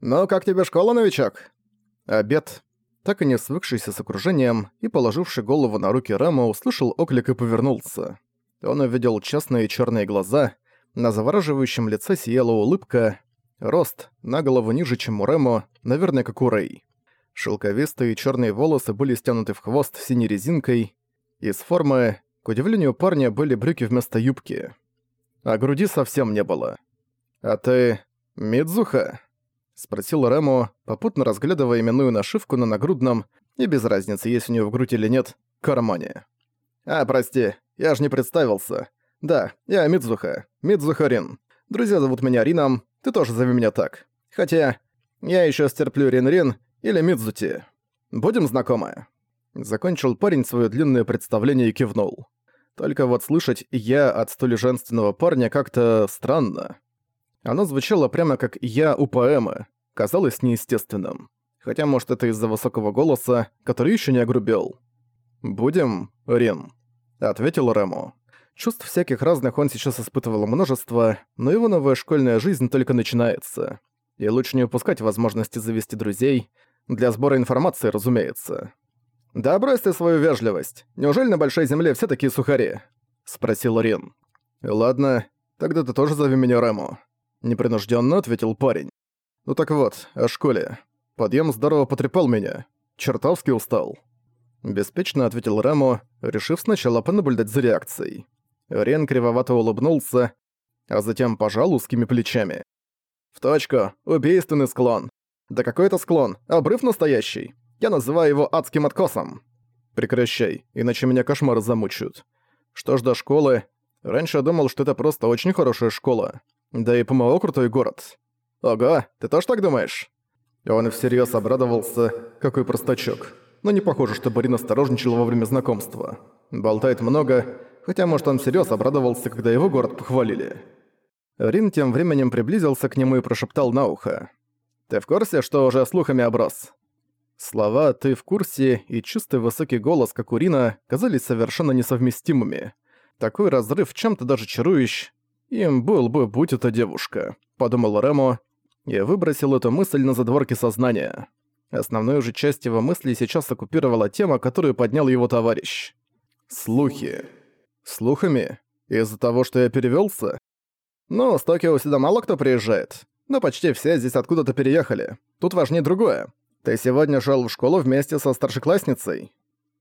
«Ну, как тебе школа, новичок?» Обед, так и не свыкшийся с окружением и положивший голову на руки Рэма, услышал оклик и повернулся. Он увидел честные черные глаза, на завораживающем лице сияла улыбка, рост на голову ниже, чем у Рэму, наверное, как у Рэй. Шелковистые черные волосы были стянуты в хвост синей резинкой. Из формы, к удивлению парня, были брюки вместо юбки. А груди совсем не было. «А ты... Мидзуха?» — спросил Рэму, попутно разглядывая именную нашивку на нагрудном, и без разницы, есть у неё в грудь или нет, кармане. «А, прости, я же не представился. Да, я Мидзуха, Мидзуха Рин. Друзья зовут меня Рином, ты тоже зови меня так. Хотя, я ещё стерплю Рин-Рин или Мидзути. Будем знакомы?» Закончил парень своё длинное представление и кивнул. Только вот слышать «я» от столь женственного парня как-то странно. Оно звучало прямо как «я» у поэмы, казалось неестественным. Хотя, может, это из-за высокого голоса, который ещё не огрубел. «Будем, Рин», — ответил Рэму. Чувств всяких разных он сейчас испытывал множество, но его новая школьная жизнь только начинается. И лучше не упускать возможности завести друзей, для сбора информации, разумеется. «Да брось ты свою вежливость. Неужели на Большой Земле все такие сухари?» — спросил Рин. «Ладно, тогда ты тоже зови меня Рэму», — непринужденно ответил парень. «Ну так вот, о школе. Подъем здорово потрепал меня. Чертовски устал». Беспечно ответил Рэму, решив сначала понаблюдать за реакцией. Рен кривовато улыбнулся, а затем пожал узкими плечами. «В точку. Убийственный склон. Да какой это склон? Обрыв настоящий. Я называю его адским откосом. Прекращай, иначе меня кошмары замучают. Что ж до школы, раньше я думал, что это просто очень хорошая школа. Да и ПМО крутой город. Ого, ты тоже так думаешь? Он всерьез обрадовался, какой простачок. Но не похоже, что Барин осторожничал во время знакомства. Болтает много, хотя, может, он всерьез обрадовался, когда его город похвалили. Рин тем временем приблизился к нему и прошептал на ухо. Ты в курсе, что уже слухами оброс?» Слова «ты в курсе» и чистый высокий голос, как у Рина, казались совершенно несовместимыми. Такой разрыв чем-то даже чарующий. Им был бы, будь это девушка, подумал Ремо и выбросил эту мысль на задворки сознания. Основную же часть его мыслей сейчас оккупировала тема, которую поднял его товарищ. Слухи. Слухами? Из-за того, что я перевелся? Ну, с Токио сюда мало кто приезжает но почти все здесь откуда-то переехали. Тут важнее другое. Ты сегодня шел в школу вместе со старшеклассницей?»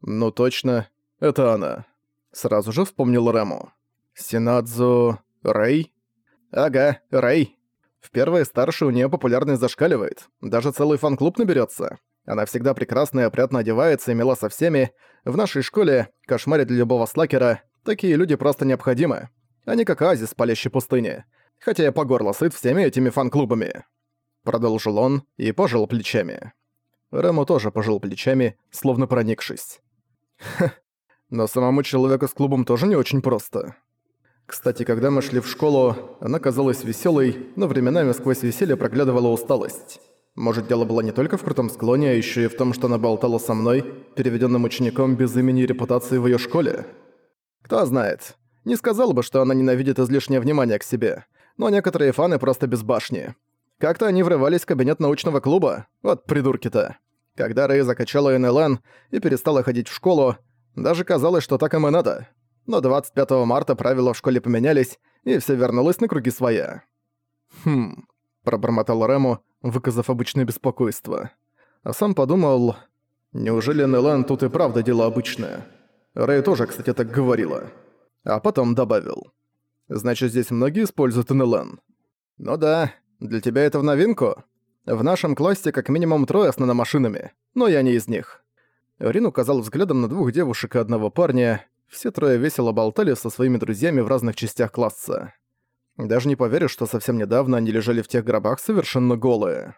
«Ну точно, это она». Сразу же вспомнил Рэму. «Синадзу... Рэй?» «Ага, Рэй. В первой старшей у нее популярность зашкаливает. Даже целый фан-клуб наберется. Она всегда прекрасно и опрятно одевается и мила со всеми. В нашей школе, кошмаре для любого слакера, такие люди просто необходимы. Они как оазис палящей пустыне хотя я по горло сыт всеми этими фан-клубами». Продолжил он и пожал плечами. Рэму тоже пожал плечами, словно проникшись. Ха, но самому человеку с клубом тоже не очень просто. Кстати, когда мы шли в школу, она казалась веселой, но временами сквозь веселье проглядывала усталость. Может, дело было не только в крутом склоне, а еще и в том, что она болтала со мной, переведенным учеником без имени и репутации в ее школе? Кто знает. Не сказал бы, что она ненавидит излишнее внимание к себе но некоторые фаны просто безбашни. Как-то они врывались в кабинет научного клуба, вот придурки-то. Когда Рэй закачала НЛН и перестала ходить в школу, даже казалось, что так им и надо. Но 25 марта правила в школе поменялись, и все вернулось на круги своя. «Хм...» – пробормотал Рэму, выказав обычное беспокойство. А сам подумал... Неужели НЛН тут и правда дело обычное? Рэй тоже, кстати, так говорила. А потом добавил. Значит, здесь многие используют НЛН. Ну да, для тебя это в новинку. В нашем классе как минимум трое с наномашинами, но я не из них. Рин указал взглядом на двух девушек и одного парня. Все трое весело болтали со своими друзьями в разных частях класса. Даже не поверишь, что совсем недавно они лежали в тех гробах совершенно голые.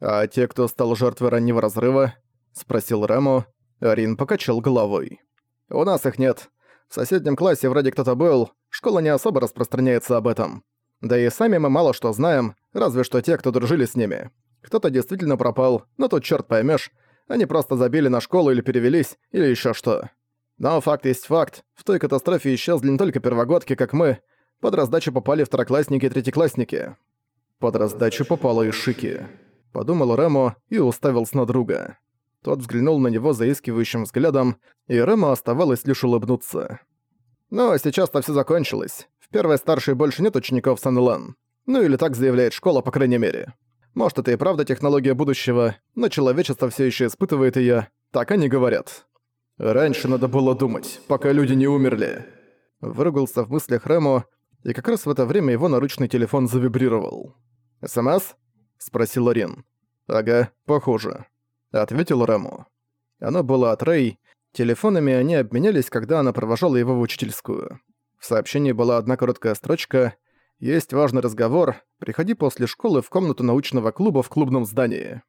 «А те, кто стал жертвой раннего разрыва?» — спросил Рэму. Рин покачал головой. «У нас их нет. В соседнем классе вроде кто-то был, школа не особо распространяется об этом. Да и сами мы мало что знаем, разве что те, кто дружили с ними. Кто-то действительно пропал, но тут черт поймешь, они просто забили на школу или перевелись, или еще что. Но факт есть факт, в той катастрофе исчезли не только первогодки, как мы, под раздачу попали второклассники и третьеклассники. Под раздачу попало и Шики. — подумал Ремо и уставился на друга. Тот взглянул на него заискивающим взглядом, и Ремо оставалось лишь улыбнуться. «Ну, а сейчас-то все закончилось. В первой старшей больше нет учеников Сан-Элан. Ну или так заявляет школа, по крайней мере. Может, это и правда технология будущего, но человечество все еще испытывает ее. Так они говорят. Раньше надо было думать, пока люди не умерли. Выругался в мыслях Ремо, и как раз в это время его наручный телефон завибрировал. «СМС?» — спросил Рин. «Ага, похоже», — ответил Ремо. Оно было от Рэй. Телефонами они обменялись, когда она провожала его в учительскую. В сообщении была одна короткая строчка — есть важный разговор. Приходи после школы в комнату научного клуба в клубном здании».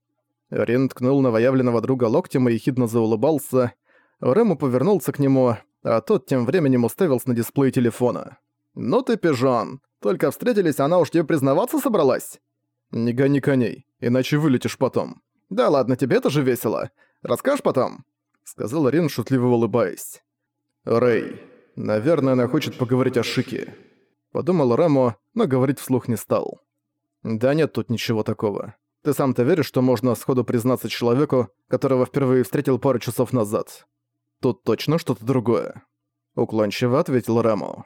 Рин ткнул новоявленного друга локтем и ехидно заулыбался. Рэму повернулся к нему, а тот тем временем уставился на дисплей телефона. «Ну ты пижон! Только встретились, она уж тебе признаваться собралась?» «Не гони коней, иначе вылетишь потом». «Да ладно, тебе это же весело. Расскажешь потом?» Сказал Рин, шутливо улыбаясь. «Рэй, наверное, она хочет поговорить о Шике». Подумал Рамо, но говорить вслух не стал. «Да нет тут ничего такого. Ты сам-то веришь, что можно сходу признаться человеку, которого впервые встретил пару часов назад? Тут точно что-то другое». Уклончиво ответил Рамо.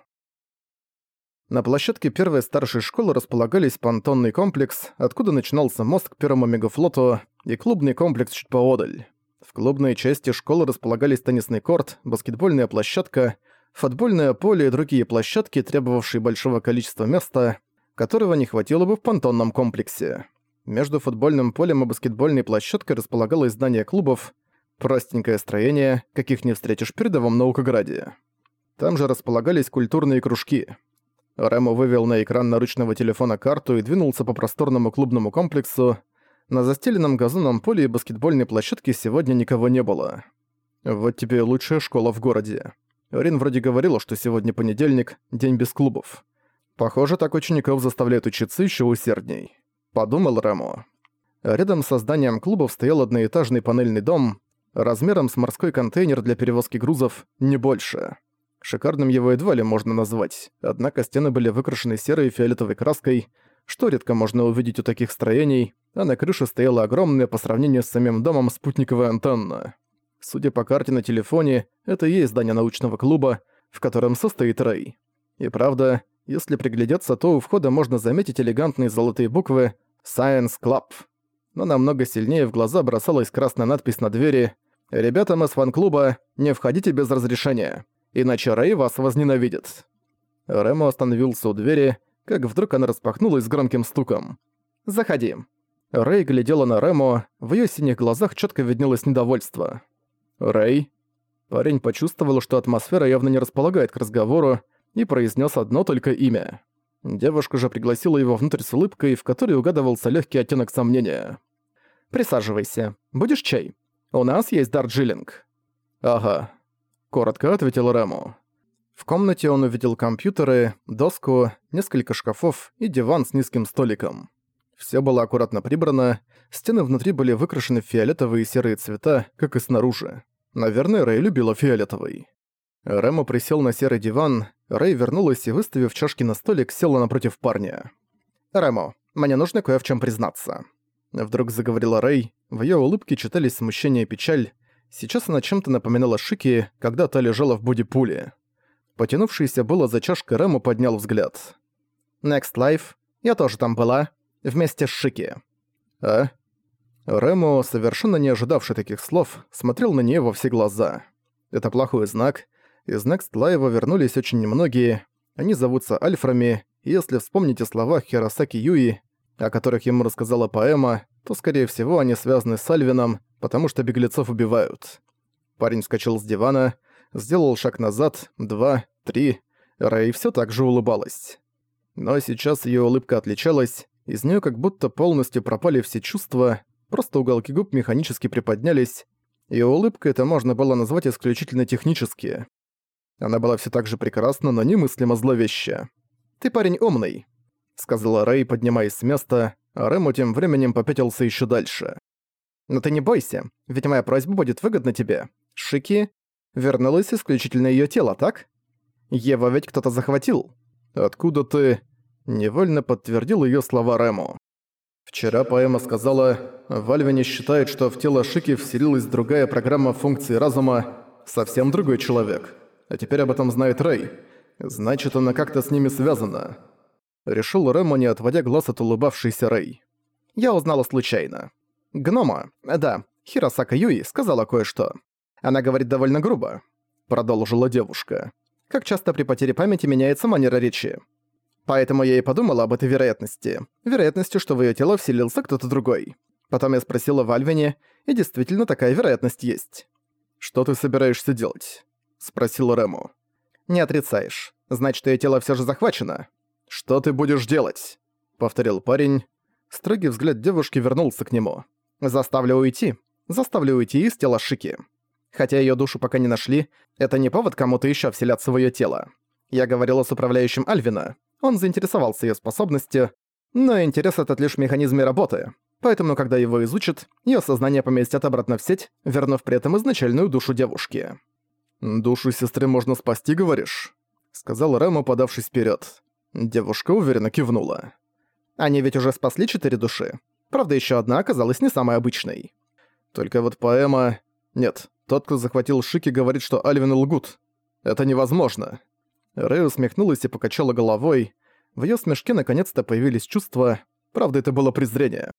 На площадке первой старшей школы располагались понтонный комплекс, откуда начинался мост к первому мегафлоту, и клубный комплекс чуть поодаль. В клубной части школы располагались теннисный корт, баскетбольная площадка, футбольное поле и другие площадки, требовавшие большого количества места, которого не хватило бы в понтонном комплексе. Между футбольным полем и баскетбольной площадкой располагалось здание клубов, простенькое строение, каких не встретишь в передовом Наукограде. Там же располагались культурные кружки. Рэму вывел на экран наручного телефона карту и двинулся по просторному клубному комплексу. На застеленном газонном поле и баскетбольной площадке сегодня никого не было. Вот тебе лучшая школа в городе. Рин вроде говорила, что сегодня понедельник, день без клубов. Похоже, так учеников заставляют учиться еще усердней. Подумал Рамо. Рядом со зданием клубов стоял одноэтажный панельный дом, размером с морской контейнер для перевозки грузов, не больше. Шикарным его едва ли можно назвать, однако стены были выкрашены серой и фиолетовой краской, что редко можно увидеть у таких строений, а на крыше стояла огромная по сравнению с самим домом спутниковая антенна. Судя по карте на телефоне, это и есть здание научного клуба, в котором состоит Рэй. И правда, если приглядеться, то у входа можно заметить элегантные золотые буквы «Science Club». Но намного сильнее в глаза бросалась красная надпись на двери «Ребятам из фан-клуба, не входите без разрешения, иначе Рэй вас возненавидит». Рэму остановился у двери, как вдруг она распахнулась с громким стуком. «Заходи». Рэй глядела на Рэму, в её синих глазах чётко виднелось недовольство. «Рэй?» Парень почувствовал, что атмосфера явно не располагает к разговору, и произнес одно только имя. Девушка же пригласила его внутрь с улыбкой, в которой угадывался легкий оттенок сомнения. «Присаживайся. Будешь чай? У нас есть дарджилинг». «Ага», — коротко ответил Рэму. В комнате он увидел компьютеры, доску, несколько шкафов и диван с низким столиком. Все было аккуратно прибрано, стены внутри были выкрашены в фиолетовые и серые цвета, как и снаружи. Наверное, Рэй любила фиолетовый. Рэму присел на серый диван, Рэй вернулась и, выставив чашки на столик, села напротив парня. «Рэму, мне нужно кое в чем признаться». Вдруг заговорила Рэй, в ее улыбке читались смущение и печаль. Сейчас она чем-то напоминала Шики, когда та лежала в бодипуле. Потянувшийся было за чашкой Рэму поднял взгляд. «Next Life. Я тоже там была вместе с Шики. А? Ремо, совершенно не ожидавший таких слов, смотрел на нее во все глаза. Это плохой знак. Из Next Live вернулись очень немногие. Они зовутся Альфрами, и если вспомните слова Хиросаки Юи, о которых ему рассказала поэма, то, скорее всего, они связаны с Альвином, потому что беглецов убивают. Парень вскочил с дивана, сделал шаг назад, два, три. Рэй все так же улыбалась. Но сейчас ее улыбка отличалась, из нее как будто полностью пропали все чувства, просто уголки губ механически приподнялись, и улыбка это можно было назвать исключительно технически. Она была все так же прекрасна, но немыслимо зловещая. «Ты парень умный», — сказала Рэй, поднимаясь с места, а Рэму тем временем попятился еще дальше. «Но ты не бойся, ведь моя просьба будет выгодна тебе. Шики вернулось исключительно ее тело, так? Его ведь кто-то захватил. Откуда ты...» Невольно подтвердил ее слова Рэму. Вчера поэма сказала, Вальвини считает, что в тело Шики вселилась другая программа функции разума, совсем другой человек. А теперь об этом знает Рэй. Значит, она как-то с ними связана. Решил Рэму, не отводя глаз от улыбавшейся Рэй. Я узнала случайно. Гнома, да, Хиросака Юи сказала кое-что. Она говорит довольно грубо. Продолжила девушка. Как часто при потере памяти меняется манера речи. Поэтому я и подумала об этой вероятности. Вероятности, что в её тело вселился кто-то другой. Потом я спросила в Альвине, и действительно такая вероятность есть. «Что ты собираешься делать?» — спросил Рэму. «Не отрицаешь. Значит, её тело всё же захвачено». «Что ты будешь делать?» — повторил парень. Строгий взгляд девушки вернулся к нему. «Заставлю уйти. Заставлю уйти из тела Шики. Хотя её душу пока не нашли, это не повод кому-то ещё вселяться в её тело. Я говорила с управляющим Альвина. Он заинтересовался её способностью, но интерес этот лишь в механизме работы. Поэтому, когда его изучат, её сознание поместят обратно в сеть, вернув при этом изначальную душу девушки. «Душу сестры можно спасти, говоришь?» — сказал Рэму, подавшись вперёд. Девушка уверенно кивнула. «Они ведь уже спасли четыре души. Правда, ещё одна оказалась не самой обычной. Только вот поэма... Нет, тот, кто захватил Шики, говорит, что Альвин лгут. Это невозможно». Рэй усмехнулась и покачала головой. В её смешке наконец-то появились чувства, правда, это было презрение.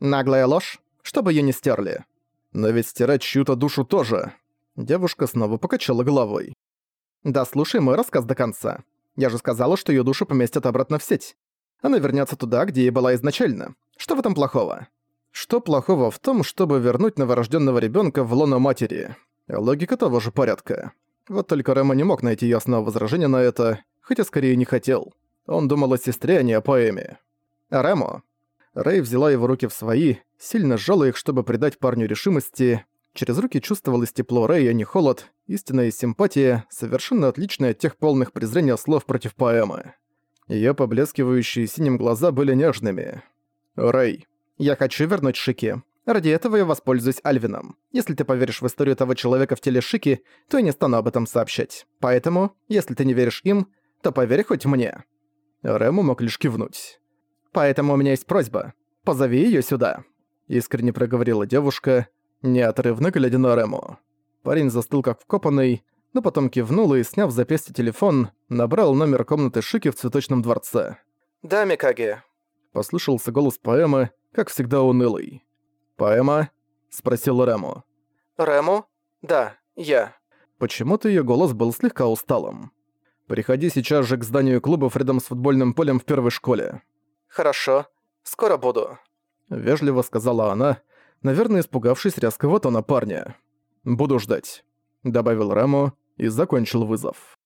«Наглая ложь? Чтобы её не стерли». «Но ведь стирать чью-то душу тоже». Девушка снова покачала головой. «Да слушай мой рассказ до конца. Я же сказала, что её душу поместят обратно в сеть. Она вернётся туда, где и была изначально. Что в этом плохого?» Что плохого в том, чтобы вернуть новорожденного ребенка в лоно матери? Логика того же порядка. Вот только Рэма не мог найти ясного возражения на это, хотя скорее не хотел. Он думал о сестре, а не о поэме. Рэмо. Рэй взяла его руки в свои, сильно сжала их, чтобы придать парню решимости. Через руки чувствовалось тепло Рэя, а не холод, истинная симпатия, совершенно отличная от тех полных презрения слов против поэмы. Её поблескивающие синим глаза были нежными. «Рэй, я хочу вернуть Шики. Ради этого я воспользуюсь Альвином. Если ты поверишь в историю того человека в теле Шики, то я не стану об этом сообщать. Поэтому, если ты не веришь им, то поверь хоть мне». Рэму мог лишь кивнуть. «Поэтому у меня есть просьба. Позови её сюда», — искренне проговорила девушка, неотрывно глядя на Рэму. Парень застыл как вкопанный, но потом кивнул и, сняв запястье телефон, набрал номер комнаты Шики в цветочном дворце. «Да, Микаги», — послышался голос поэмы, как всегда унылый. «Поэма?» — спросил Рэму. «Рэму? Да, я». Почему-то её голос был слегка усталым. «Приходи сейчас же к зданию клубов рядом с футбольным полем в первой школе». «Хорошо. Скоро буду», — вежливо сказала она, наверное, испугавшись резкого тона парня. «Буду ждать», — добавил Рэму и закончил вызов.